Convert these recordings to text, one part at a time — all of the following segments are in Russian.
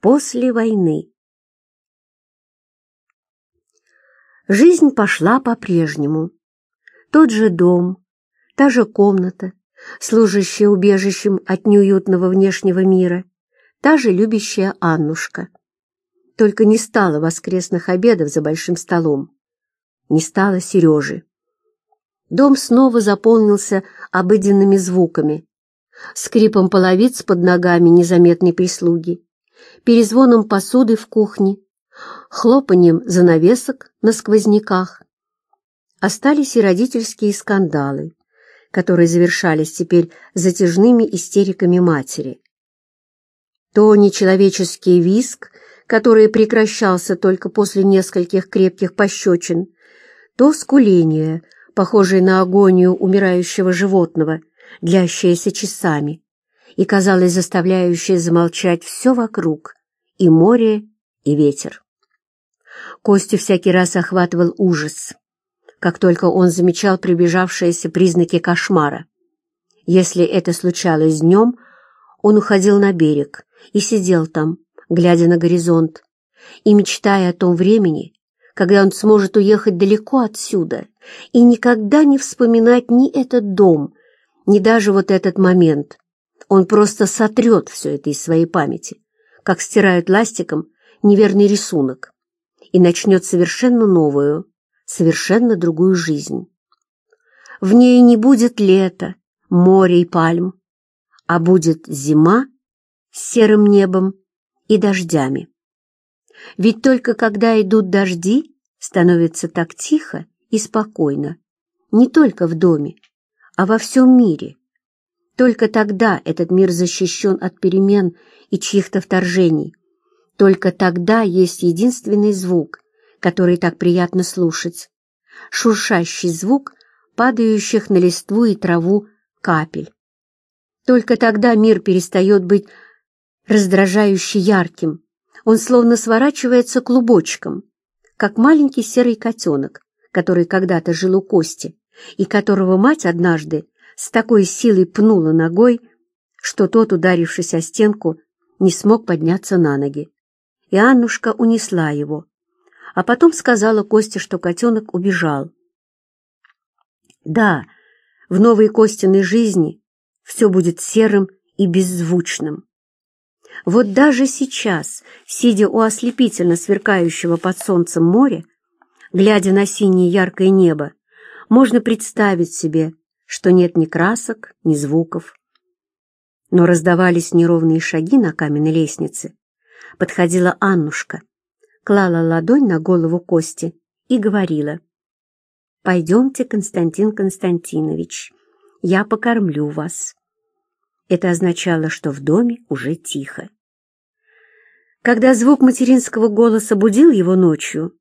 после войны. Жизнь пошла по-прежнему. Тот же дом, та же комната, служащая убежищем от неуютного внешнего мира, та же любящая Аннушка. Только не стало воскресных обедов за большим столом. Не стало Сережи. Дом снова заполнился обыденными звуками, скрипом половиц под ногами незаметной прислуги, перезвоном посуды в кухне, хлопанием занавесок на сквозняках. Остались и родительские скандалы, которые завершались теперь затяжными истериками матери. То нечеловеческий виск, который прекращался только после нескольких крепких пощечин, то скуление, похожее на агонию умирающего животного, длящееся часами, и, казалось, заставляющее замолчать все вокруг, и море, и ветер. Костю всякий раз охватывал ужас, как только он замечал приближавшиеся признаки кошмара. Если это случалось днем, он уходил на берег и сидел там, глядя на горизонт, и мечтая о том времени, когда он сможет уехать далеко отсюда и никогда не вспоминать ни этот дом, ни даже вот этот момент. Он просто сотрет все это из своей памяти, как стирают ластиком неверный рисунок, и начнет совершенно новую, совершенно другую жизнь. В ней не будет лета, моря и пальм, а будет зима с серым небом и дождями. Ведь только когда идут дожди, становится так тихо и спокойно, не только в доме, а во всем мире. Только тогда этот мир защищен от перемен и чьих-то вторжений. Только тогда есть единственный звук, который так приятно слушать. Шуршащий звук падающих на листву и траву капель. Только тогда мир перестает быть раздражающе ярким. Он словно сворачивается клубочком, как маленький серый котенок, который когда-то жил у Кости, и которого мать однажды с такой силой пнула ногой, что тот, ударившись о стенку, не смог подняться на ноги. И Аннушка унесла его, а потом сказала Косте, что котенок убежал. Да, в новой Костиной жизни все будет серым и беззвучным. Вот даже сейчас, сидя у ослепительно сверкающего под солнцем моря, глядя на синее яркое небо, можно представить себе, что нет ни красок, ни звуков. Но раздавались неровные шаги на каменной лестнице. Подходила Аннушка, клала ладонь на голову Кости и говорила, «Пойдемте, Константин Константинович, я покормлю вас». Это означало, что в доме уже тихо. Когда звук материнского голоса будил его ночью,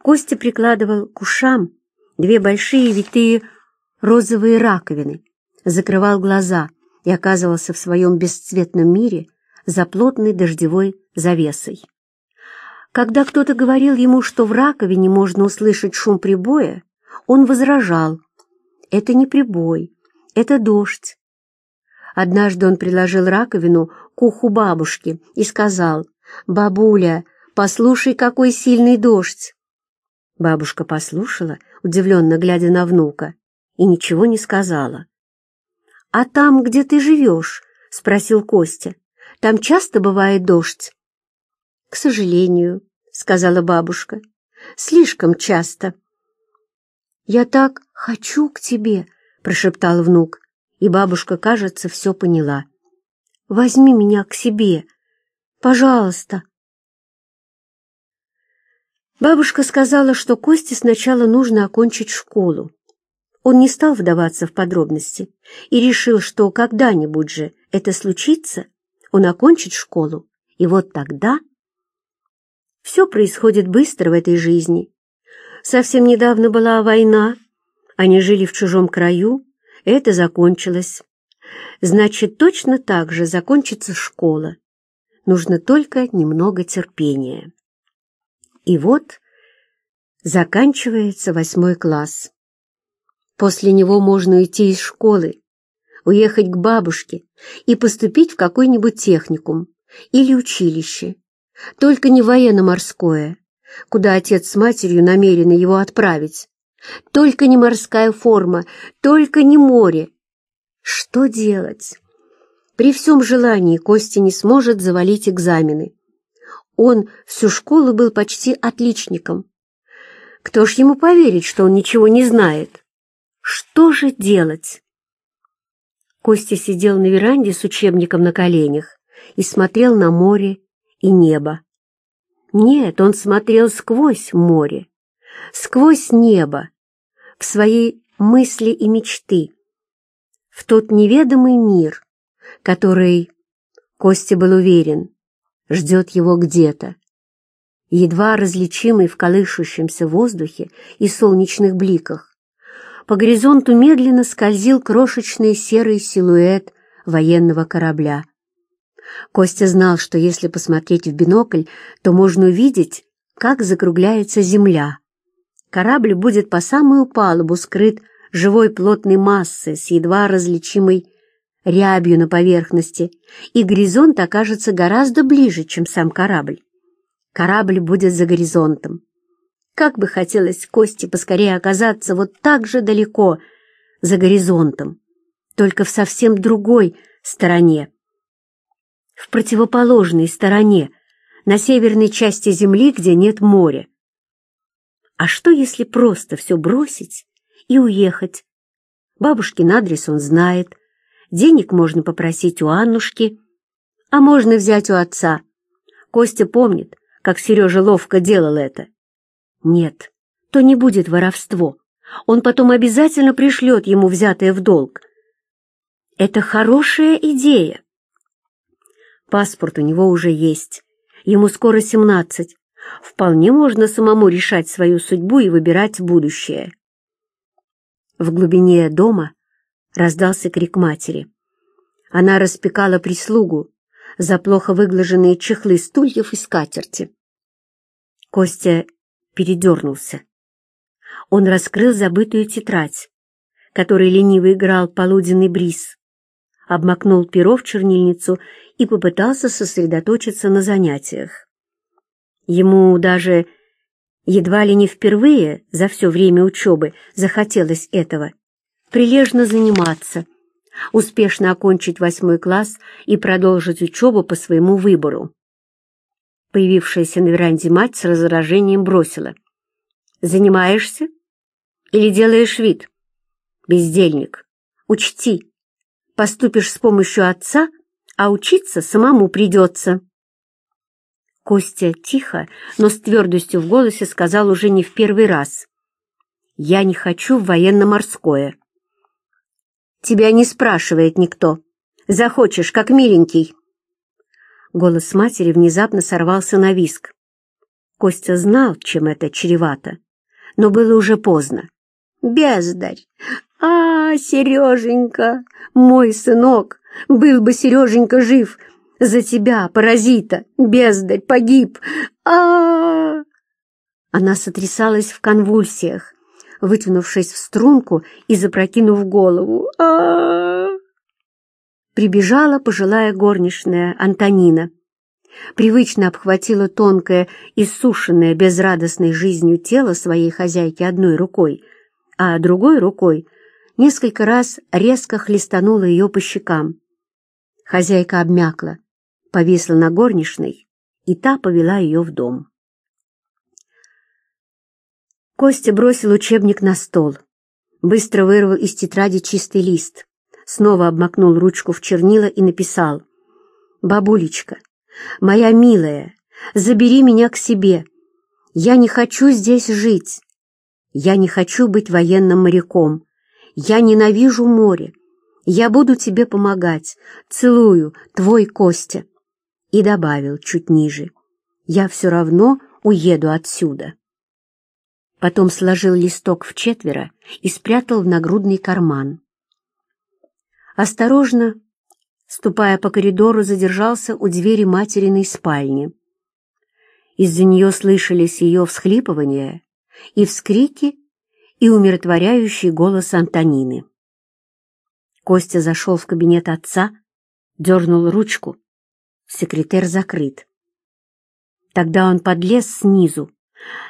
Костя прикладывал к ушам две большие витые розовые раковины, закрывал глаза и оказывался в своем бесцветном мире за плотной дождевой завесой. Когда кто-то говорил ему, что в раковине можно услышать шум прибоя, он возражал. Это не прибой, это дождь. Однажды он приложил раковину к уху бабушки и сказал, «Бабуля, послушай, какой сильный дождь!» Бабушка послушала, удивленно глядя на внука, и ничего не сказала. «А там, где ты живешь?» — спросил Костя. «Там часто бывает дождь?» «К сожалению», — сказала бабушка, — «слишком часто». «Я так хочу к тебе», — прошептал внук, и бабушка, кажется, все поняла. «Возьми меня к себе, пожалуйста». Бабушка сказала, что Косте сначала нужно окончить школу. Он не стал вдаваться в подробности и решил, что когда-нибудь же это случится, он окончит школу, и вот тогда... Все происходит быстро в этой жизни. Совсем недавно была война, они жили в чужом краю, это закончилось. Значит, точно так же закончится школа. Нужно только немного терпения. И вот заканчивается восьмой класс. После него можно уйти из школы, уехать к бабушке и поступить в какой-нибудь техникум или училище, только не военно-морское, куда отец с матерью намерены его отправить. Только не морская форма, только не море. Что делать? При всем желании Костя не сможет завалить экзамены. Он всю школу был почти отличником. Кто ж ему поверит, что он ничего не знает? Что же делать? Костя сидел на веранде с учебником на коленях и смотрел на море и небо. Нет, он смотрел сквозь море, сквозь небо, в свои мысли и мечты, в тот неведомый мир, который, Костя был уверен, ждет его где-то, едва различимый в колышущемся воздухе и солнечных бликах. По горизонту медленно скользил крошечный серый силуэт военного корабля. Костя знал, что если посмотреть в бинокль, то можно увидеть, как закругляется земля. Корабль будет по самую палубу скрыт живой плотной массой с едва различимой рябью на поверхности, и горизонт окажется гораздо ближе, чем сам корабль. Корабль будет за горизонтом. Как бы хотелось Косте поскорее оказаться вот так же далеко, за горизонтом, только в совсем другой стороне. В противоположной стороне, на северной части Земли, где нет моря. А что, если просто все бросить и уехать? Бабушкин адрес он знает, Денег можно попросить у Аннушки, а можно взять у отца. Костя помнит, как Сережа ловко делал это. Нет, то не будет воровство. Он потом обязательно пришлет ему взятое в долг. Это хорошая идея. Паспорт у него уже есть. Ему скоро семнадцать. Вполне можно самому решать свою судьбу и выбирать будущее. В глубине дома раздался крик матери. Она распекала прислугу за плохо выглаженные чехлы стульев и скатерти. Костя передернулся. Он раскрыл забытую тетрадь, которой лениво играл полуденный бриз, обмакнул перо в чернильницу и попытался сосредоточиться на занятиях. Ему даже едва ли не впервые за все время учебы захотелось этого — прилежно заниматься, успешно окончить восьмой класс и продолжить учебу по своему выбору. Появившаяся на веранде мать с раздражением бросила. «Занимаешься? Или делаешь вид? Бездельник, учти, поступишь с помощью отца, а учиться самому придется». Костя тихо, но с твердостью в голосе сказал уже не в первый раз. «Я не хочу в военно-морское». Тебя не спрашивает никто. Захочешь, как миленький. Голос матери внезапно сорвался на виск. Костя знал, чем это чревато, но было уже поздно. «Бездарь! А, Сереженька, мой сынок, был бы Сереженька жив, за тебя, паразита, бездарь, погиб! а, Она сотрясалась в конвульсиях, вытянувшись в струнку и запрокинув голову. а, -а, -а Прибежала пожилая горничная Антонина. Привычно обхватила тонкое, иссушенное безрадостной жизнью тело своей хозяйки одной рукой, а другой рукой несколько раз резко хлестанула ее по щекам. Хозяйка обмякла, повисла на горничной, и та повела ее в дом. Костя бросил учебник на стол, быстро вырвал из тетради чистый лист, снова обмакнул ручку в чернила и написал «Бабулечка, моя милая, забери меня к себе. Я не хочу здесь жить. Я не хочу быть военным моряком. Я ненавижу море. Я буду тебе помогать. Целую, твой Костя». И добавил чуть ниже «Я все равно уеду отсюда» потом сложил листок в четверо и спрятал в нагрудный карман. Осторожно, ступая по коридору, задержался у двери материной спальни. Из-за нее слышались ее всхлипывания и вскрики, и умиротворяющий голос Антонины. Костя зашел в кабинет отца, дернул ручку. Секретарь закрыт. Тогда он подлез снизу,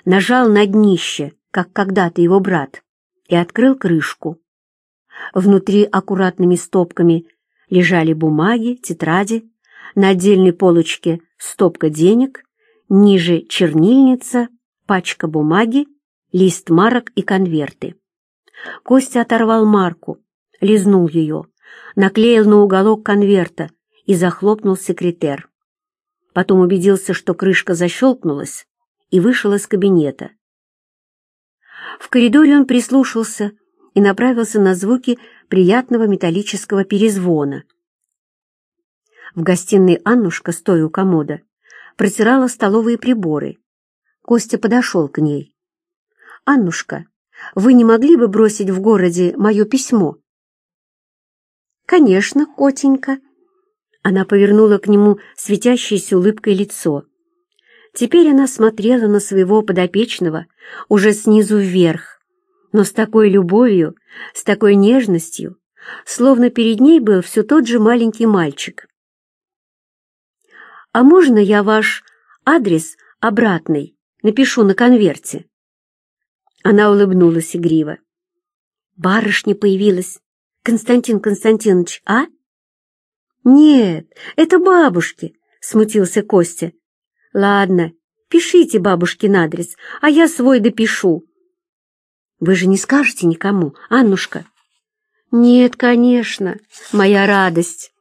нажал на днище, как когда-то его брат, и открыл крышку. Внутри аккуратными стопками лежали бумаги, тетради, на отдельной полочке стопка денег, ниже чернильница, пачка бумаги, лист марок и конверты. Костя оторвал марку, лизнул ее, наклеил на уголок конверта и захлопнул секретер. Потом убедился, что крышка защелкнулась, и вышел из кабинета. В коридоре он прислушался и направился на звуки приятного металлического перезвона. В гостиной Аннушка, стоя у комода, протирала столовые приборы. Костя подошел к ней. «Аннушка, вы не могли бы бросить в городе мое письмо?» «Конечно, котенька». Она повернула к нему светящееся улыбкой лицо. Теперь она смотрела на своего подопечного уже снизу вверх, но с такой любовью, с такой нежностью, словно перед ней был все тот же маленький мальчик. «А можно я ваш адрес обратный напишу на конверте?» Она улыбнулась игриво. «Барышня появилась. Константин Константинович, а?» «Нет, это бабушки», — смутился Костя. «Ладно, пишите бабушкин адрес, а я свой допишу». «Вы же не скажете никому, Аннушка?» «Нет, конечно, моя радость».